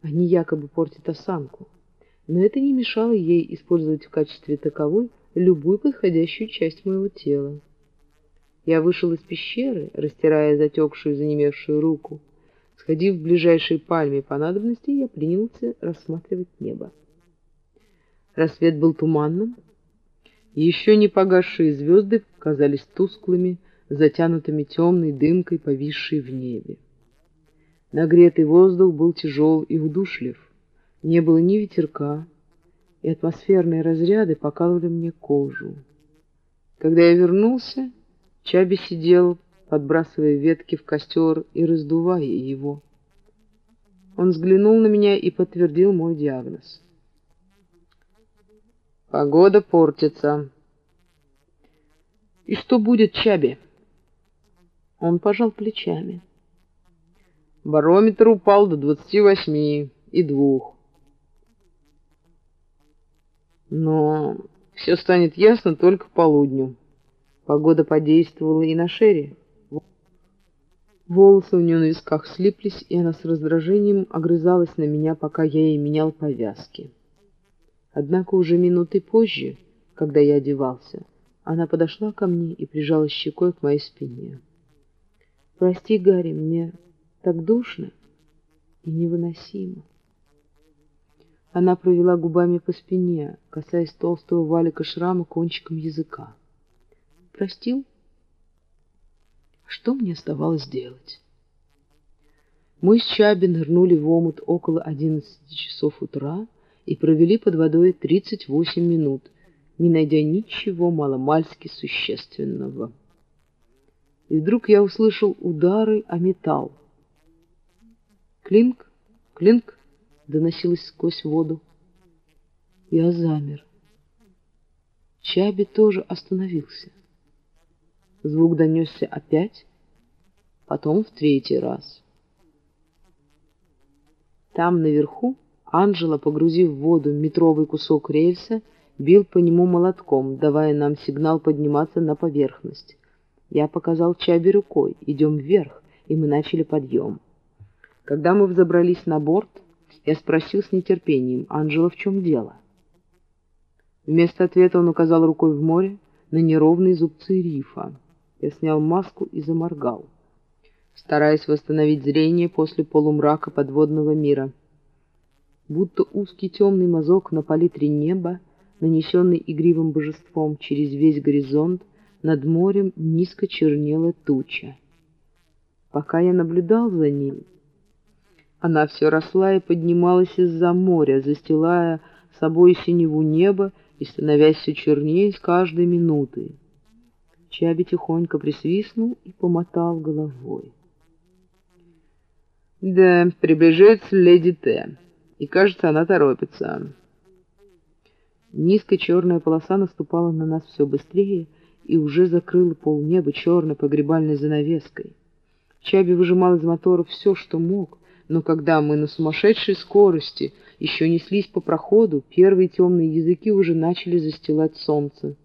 Они якобы портят осанку. Но это не мешало ей использовать в качестве таковой любую подходящую часть моего тела. Я вышел из пещеры, растирая затекшую, занемевшую руку, Сходив в ближайшей пальме по надобности, я принялся рассматривать небо. Рассвет был туманным, еще не погасшие звезды казались тусклыми, затянутыми темной дымкой, повисшей в небе. Нагретый воздух был тяжел и удушлив, не было ни ветерка, и атмосферные разряды покалывали мне кожу. Когда я вернулся, Чаби сидел подбрасывая ветки в костер и раздувая его. Он взглянул на меня и подтвердил мой диагноз. «Погода портится». «И что будет, Чаби?» Он пожал плечами. Барометр упал до двадцати восьми и двух. Но все станет ясно только к полудню. Погода подействовала и на Шерри. Волосы у нее на висках слиплись, и она с раздражением огрызалась на меня, пока я ей менял повязки. Однако уже минуты позже, когда я одевался, она подошла ко мне и прижала щекой к моей спине. «Прости, Гарри, мне так душно и невыносимо». Она провела губами по спине, касаясь толстого валика шрама кончиком языка. «Простил?» Что мне оставалось делать? Мы с Чаби нырнули в омут около 11 часов утра и провели под водой 38 минут, не найдя ничего маломальски существенного. И вдруг я услышал удары о металл. Клинк, клинк доносилось сквозь воду. Я замер. Чаби тоже остановился. Звук донесся опять, потом в третий раз. Там, наверху, Анжела, погрузив в воду метровый кусок рельса, бил по нему молотком, давая нам сигнал подниматься на поверхность. Я показал Чаби рукой, идем вверх, и мы начали подъем. Когда мы взобрались на борт, я спросил с нетерпением, Анжела, в чем дело? Вместо ответа он указал рукой в море на неровные зубцы рифа. Я снял маску и заморгал, стараясь восстановить зрение после полумрака подводного мира. Будто узкий темный мазок на палитре неба, нанесенный игривым божеством через весь горизонт, над морем низко чернела туча. Пока я наблюдал за ней, она все росла и поднималась из-за моря, застилая собой синеву неба и становясь все чернее с каждой минутой. Чаби тихонько присвистнул и помотал головой. «Да, приближается леди Т, и, кажется, она торопится». Низкая черная полоса наступала на нас все быстрее и уже закрыла полнеба черной погребальной занавеской. Чаби выжимал из мотора все, что мог, но когда мы на сумасшедшей скорости еще неслись по проходу, первые темные языки уже начали застилать солнце.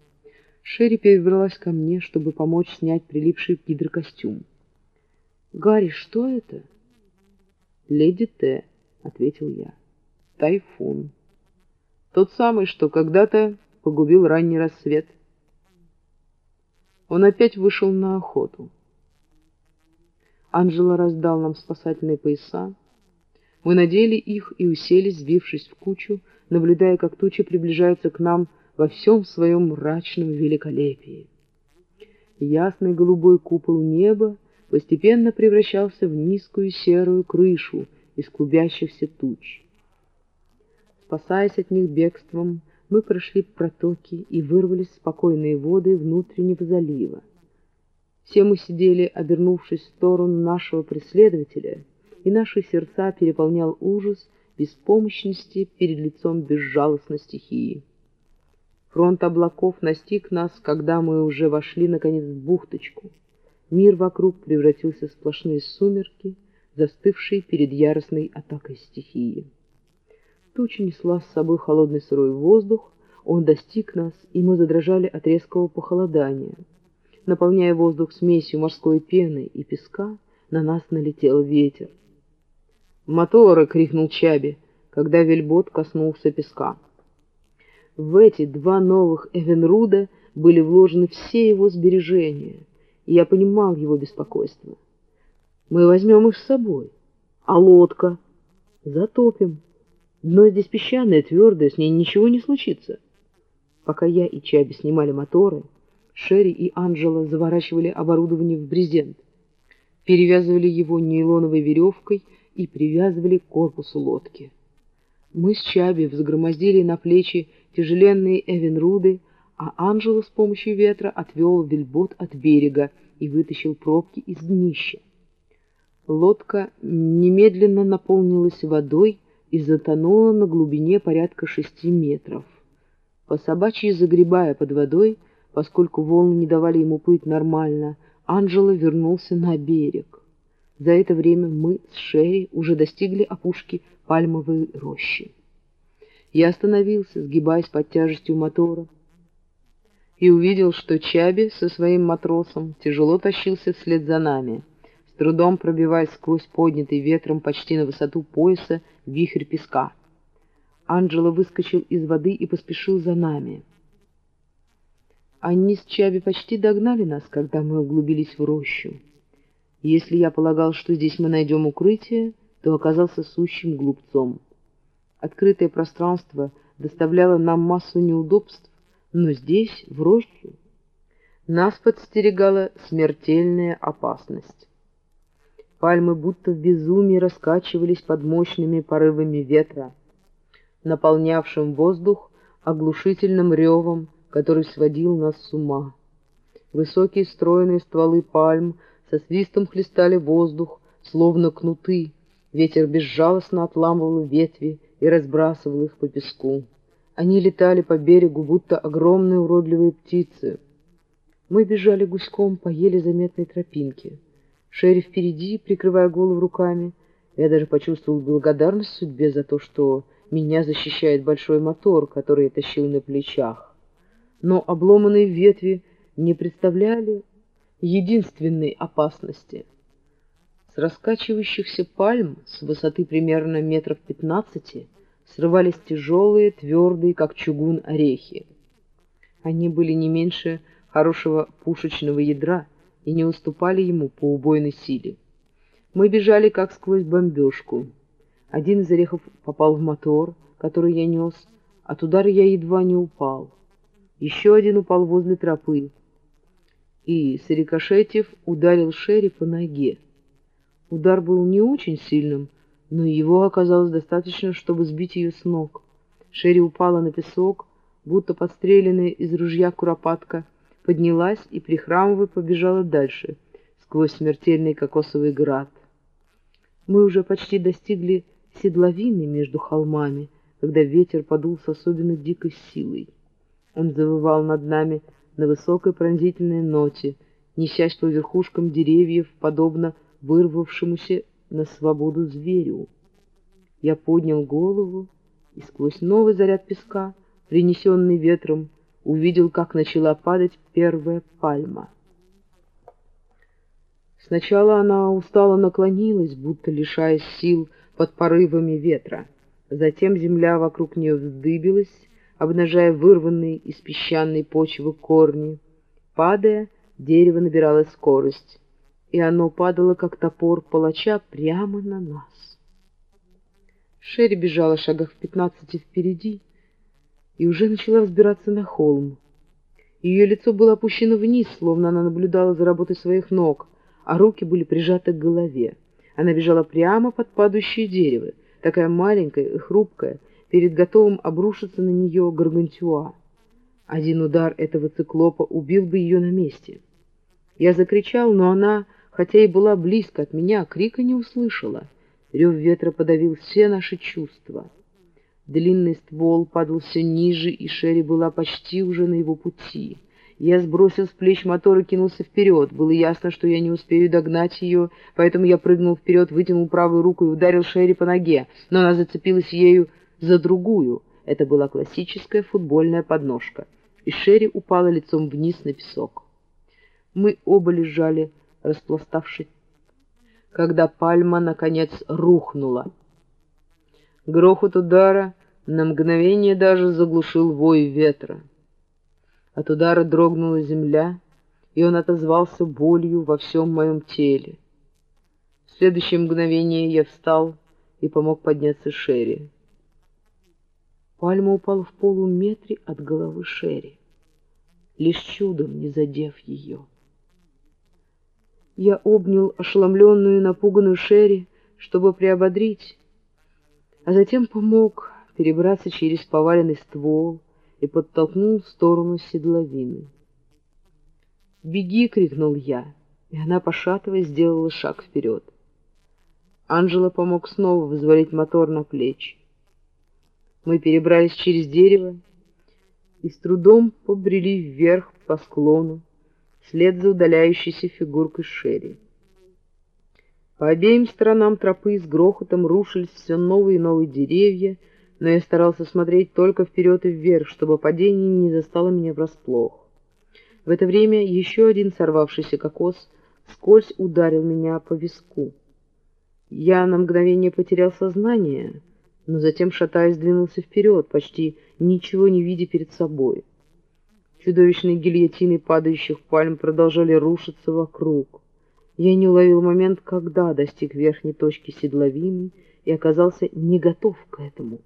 Шерри перебралась ко мне, чтобы помочь снять прилипший гидрокостюм. «Гарри, что это?» «Леди Т», — ответил я. «Тайфун». Тот самый, что когда-то погубил ранний рассвет. Он опять вышел на охоту. Анжела раздал нам спасательные пояса. Мы надели их и уселись, сбившись в кучу, наблюдая, как тучи приближаются к нам во всем своем мрачном великолепии. Ясный голубой купол неба постепенно превращался в низкую серую крышу из клубящихся туч. Спасаясь от них бегством, мы прошли протоки и вырвались в спокойные воды внутреннего залива. Все мы сидели, обернувшись в сторону нашего преследователя, и наши сердца переполнял ужас беспомощности перед лицом безжалостной стихии. Фронт облаков настиг нас, когда мы уже вошли, наконец, в бухточку. Мир вокруг превратился в сплошные сумерки, застывшие перед яростной атакой стихии. Туча несла с собой холодный сырой воздух, он достиг нас, и мы задрожали от резкого похолодания. Наполняя воздух смесью морской пены и песка, на нас налетел ветер. «Моторы!» — крикнул Чаби, когда вельбот коснулся песка. В эти два новых Эвенруда были вложены все его сбережения, и я понимал его беспокойство. «Мы возьмем их с собой, а лодка затопим». Дно здесь песчаное, твердое, с ней ничего не случится. Пока я и Чаби снимали моторы, Шерри и Анджела заворачивали оборудование в брезент, перевязывали его нейлоновой веревкой и привязывали к корпусу лодки. Мы с Чаби взгромоздили на плечи тяжеленные эвенруды, а Анджела с помощью ветра отвел вельбот от берега и вытащил пробки из днища. Лодка немедленно наполнилась водой, и затонула на глубине порядка шести метров. По собачьи загребая под водой, поскольку волны не давали ему плыть нормально, Анджело вернулся на берег. За это время мы с Шерри уже достигли опушки пальмовой рощи. Я остановился, сгибаясь под тяжестью мотора, и увидел, что Чаби со своим матросом тяжело тащился вслед за нами — трудом пробиваясь сквозь поднятый ветром почти на высоту пояса вихрь песка. Анджело выскочил из воды и поспешил за нами. Они с Чаби почти догнали нас, когда мы углубились в рощу. Если я полагал, что здесь мы найдем укрытие, то оказался сущим глупцом. Открытое пространство доставляло нам массу неудобств, но здесь, в рощу, нас подстерегала смертельная опасность. Пальмы будто в безумии раскачивались под мощными порывами ветра, наполнявшим воздух оглушительным ревом, который сводил нас с ума. Высокие стройные стволы пальм со свистом хлестали воздух, словно кнуты. Ветер безжалостно отламывал ветви и разбрасывал их по песку. Они летали по берегу, будто огромные уродливые птицы. Мы бежали гуськом по еле заметной тропинке. Шерри впереди, прикрывая голову руками. Я даже почувствовал благодарность судьбе за то, что меня защищает большой мотор, который я тащил на плечах. Но обломанные ветви не представляли единственной опасности. Раскачивающихся пальм с высоты примерно метров пятнадцати срывались тяжелые, твердые, как чугун, орехи. Они были не меньше хорошего пушечного ядра — и не уступали ему по убойной силе. Мы бежали как сквозь бомбежку. Один из орехов попал в мотор, который я нес, от удара я едва не упал. Еще один упал возле тропы. и, срикошетив, ударил Шерри по ноге. Удар был не очень сильным, но его оказалось достаточно, чтобы сбить ее с ног. Шерри упала на песок, будто подстреленная из ружья куропатка, поднялась и, прихрамывая, побежала дальше, сквозь смертельный кокосовый град. Мы уже почти достигли седловины между холмами, когда ветер подул с особенно дикой силой. Он завывал над нами на высокой пронзительной ноте, несясь по верхушкам деревьев, подобно вырвавшемуся на свободу зверю. Я поднял голову и сквозь новый заряд песка, принесенный ветром, увидел, как начала падать первая пальма. Сначала она устало наклонилась, будто лишаясь сил под порывами ветра. Затем земля вокруг нее вздыбилась, обнажая вырванные из песчаной почвы корни. Падая, дерево набирало скорость, и оно падало, как топор палача, прямо на нас. Шерри бежала шагах в пятнадцати впереди и уже начала взбираться на холм. Ее лицо было опущено вниз, словно она наблюдала за работой своих ног, а руки были прижаты к голове. Она бежала прямо под падающее дерево, такая маленькая и хрупкая, перед готовым обрушиться на нее гаргантюа. Один удар этого циклопа убил бы ее на месте. Я закричал, но она, хотя и была близко от меня, крика не услышала. Рев ветра подавил все наши чувства. Длинный ствол падал все ниже, и Шерри была почти уже на его пути. Я сбросил с плеч мотор и кинулся вперед. Было ясно, что я не успею догнать ее, поэтому я прыгнул вперед, вытянул правую руку и ударил Шерри по ноге, но она зацепилась ею за другую. Это была классическая футбольная подножка, и Шерри упала лицом вниз на песок. Мы оба лежали, распластавшись, когда пальма, наконец, рухнула. Грохот удара на мгновение даже заглушил вой ветра. От удара дрогнула земля, и он отозвался болью во всем моем теле. В следующее мгновение я встал и помог подняться Шерри. Пальма упала в полуметре от головы Шерри, лишь чудом не задев ее. Я обнял ошеломленную и напуганную Шерри, чтобы приободрить, а затем помог перебраться через поваленный ствол, и подтолкнул в сторону седловины. «Беги!» — крикнул я, и она, пошатываясь, сделала шаг вперед. Анжела помог снова взвалить мотор на плечи. Мы перебрались через дерево и с трудом побрели вверх по склону, вслед за удаляющейся фигуркой Шерри. По обеим сторонам тропы с грохотом рушились все новые и новые деревья, но я старался смотреть только вперед и вверх, чтобы падение не застало меня врасплох. В это время еще один сорвавшийся кокос скользь ударил меня по виску. Я на мгновение потерял сознание, но затем, шатаясь, двинулся вперед, почти ничего не видя перед собой. Чудовищные гильотины падающих пальм продолжали рушиться вокруг. Я не уловил момент, когда достиг верхней точки седловины и оказался не готов к этому.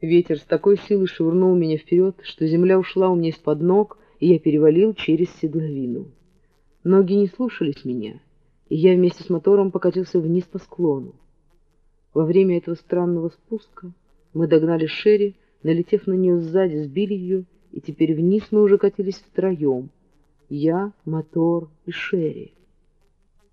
Ветер с такой силой швырнул меня вперед, что земля ушла у меня из-под ног, и я перевалил через седловину. Ноги не слушались меня, и я вместе с мотором покатился вниз по склону. Во время этого странного спуска мы догнали Шерри, налетев на нее сзади, сбили ее, и теперь вниз мы уже катились втроем. Я, мотор и Шерри.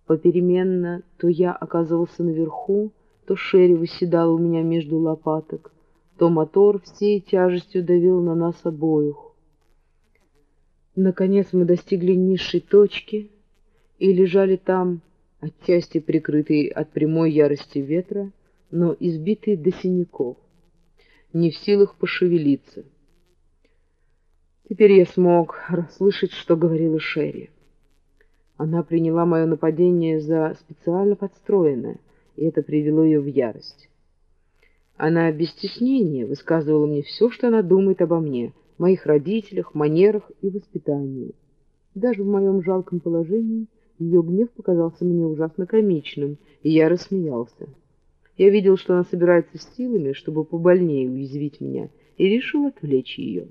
Попеременно то я оказывался наверху, то Шерри выседала у меня между лопаток, то мотор всей тяжестью давил на нас обоих. Наконец мы достигли низшей точки и лежали там, отчасти прикрытые от прямой ярости ветра, но избитые до синяков, не в силах пошевелиться. Теперь я смог расслышать, что говорила Шерри. Она приняла мое нападение за специально подстроенное, и это привело ее в ярость. Она без стеснения высказывала мне все, что она думает обо мне, моих родителях, манерах и воспитании. Даже в моем жалком положении ее гнев показался мне ужасно комичным, и я рассмеялся. Я видел, что она собирается с силами, чтобы побольнее уязвить меня, и решил отвлечь ее.